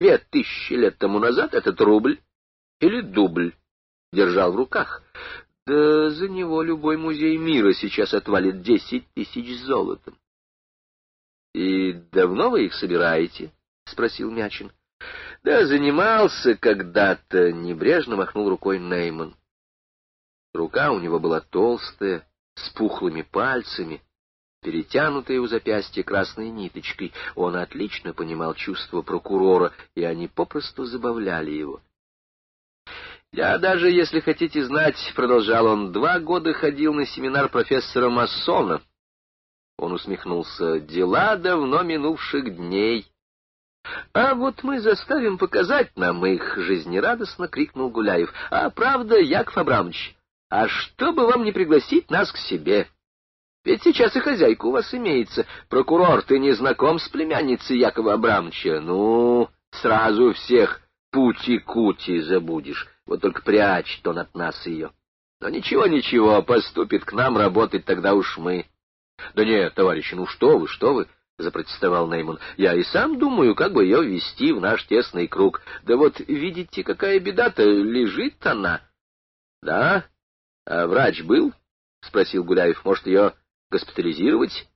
две тысячи лет тому назад этот рубль или дубль держал в руках. Да за него любой музей мира сейчас отвалит десять тысяч золотом. — И давно вы их собираете? — спросил Мячин. — Да занимался когда-то, — небрежно махнул рукой Нейман. Рука у него была толстая, с пухлыми пальцами, перетянутая у запястья красной ниточкой. Он отлично понимал чувства прокурора, и они попросту забавляли его. Я даже, если хотите знать, — продолжал он, — два года ходил на семинар профессора Массона. Он усмехнулся. Дела давно минувших дней. А вот мы заставим показать нам их, — жизнерадостно крикнул Гуляев. А правда, Яков Абрамович, а что бы вам не пригласить нас к себе? Ведь сейчас и хозяйка у вас имеется. Прокурор, ты не знаком с племянницей Якова Абрамовича? Ну, сразу всех пути-кути забудешь. Вот только прячет он от нас ее. Но ничего-ничего, поступит к нам работать тогда уж мы. — Да нет, товарищи, ну что вы, что вы, — запротестовал Нейман. — Я и сам думаю, как бы ее ввести в наш тесный круг. Да вот, видите, какая беда-то, лежит она. — Да? А врач был? — спросил Гуляев. — Может, ее госпитализировать?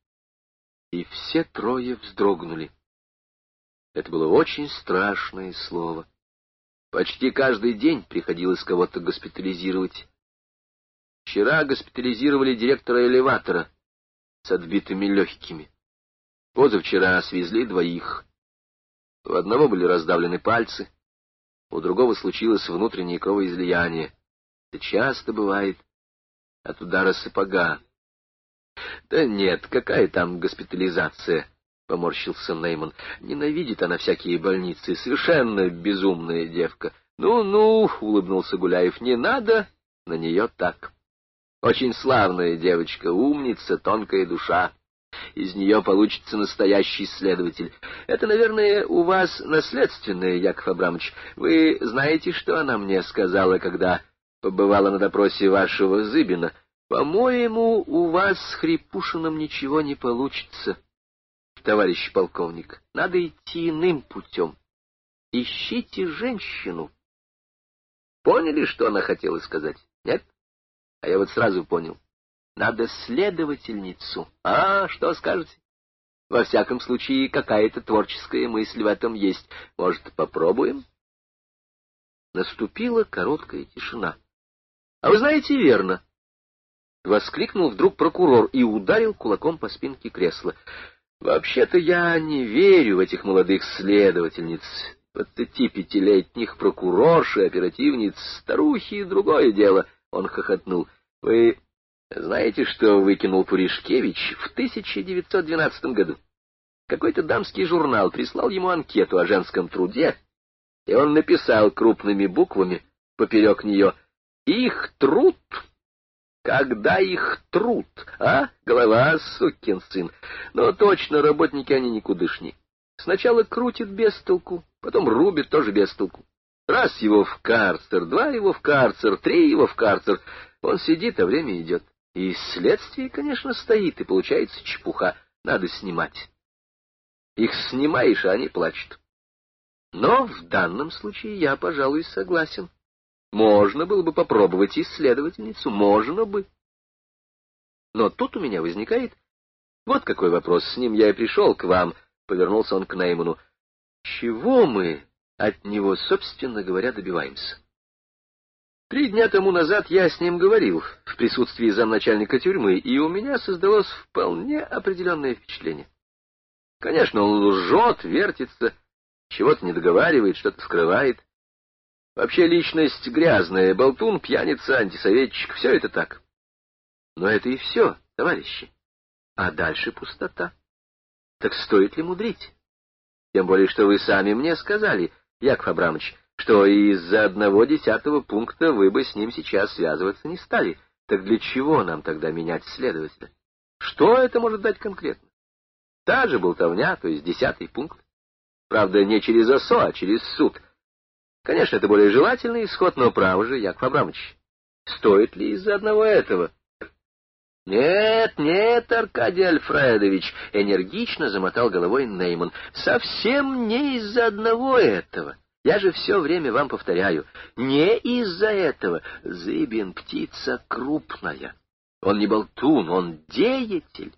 И все трое вздрогнули. Это было очень страшное слово. Почти каждый день приходилось кого-то госпитализировать. Вчера госпитализировали директора элеватора с отбитыми легкими. Позавчера свезли двоих. У одного были раздавлены пальцы, у другого случилось внутреннее кровоизлияние. Это часто бывает от удара сапога. Да нет, какая там госпитализация? — поморщился Нейман. — Ненавидит она всякие больницы, совершенно безумная девка. Ну — улыбнулся Гуляев, — не надо на нее так. Очень славная девочка, умница, тонкая душа. Из нее получится настоящий следователь. Это, наверное, у вас наследственное, Яков Абрамович. Вы знаете, что она мне сказала, когда побывала на допросе вашего Зыбина? По-моему, у вас с Хрипушиным ничего не получится. — товарищ полковник, надо идти иным путем. Ищите женщину. Поняли, что она хотела сказать? Нет? А я вот сразу понял. Надо следовательницу. А, что скажете? Во всяком случае, какая-то творческая мысль в этом есть. Может, попробуем? Наступила короткая тишина. — А вы знаете верно, — воскликнул вдруг прокурор и ударил кулаком по спинке кресла. Вообще-то я не верю в этих молодых следовательниц, пятилетних прокурорш и оперативниц, старухи и другое дело. Он хохотнул. Вы знаете, что выкинул Пуришкевич в 1912 году? Какой-то дамский журнал прислал ему анкету о женском труде, и он написал крупными буквами поперек нее «Их труд когда их труд, а, голова, сукин сын? Но точно, работники они никудышни. Сначала крутит без толку, потом рубит тоже без толку. Раз его в карцер, два его в карцер, три его в карцер. Он сидит, а время идет. И следствие, конечно, стоит, и получается чепуха. Надо снимать. Их снимаешь, а они плачут. Но в данном случае я, пожалуй, согласен. Можно было бы попробовать исследовательницу, можно бы. Но тут у меня возникает вот какой вопрос. С ним я и пришел к вам, — повернулся он к Нейману. Чего мы от него, собственно говоря, добиваемся? Три дня тому назад я с ним говорил в присутствии замначальника тюрьмы, и у меня создалось вполне определенное впечатление. Конечно, он лжет, вертится, чего-то не договаривает, что-то скрывает. Вообще личность грязная, болтун, пьяница, антисоветчик — все это так. Но это и все, товарищи. А дальше пустота. Так стоит ли мудрить? Тем более, что вы сами мне сказали, Яков Абрамович, что из-за одного десятого пункта вы бы с ним сейчас связываться не стали. Так для чего нам тогда менять следователя? Что это может дать конкретно? Та же болтовня, то есть десятый пункт. Правда, не через ОСО, а через суд — Конечно, это более желательный исход, но право же, Яков Абрамович, стоит ли из-за одного этого «Нет, нет, Аркадий Альфредович!» — энергично замотал головой Нейман. «Совсем не из-за одного этого. Я же все время вам повторяю, не из-за этого. Зыбин птица крупная. Он не болтун, он деятель.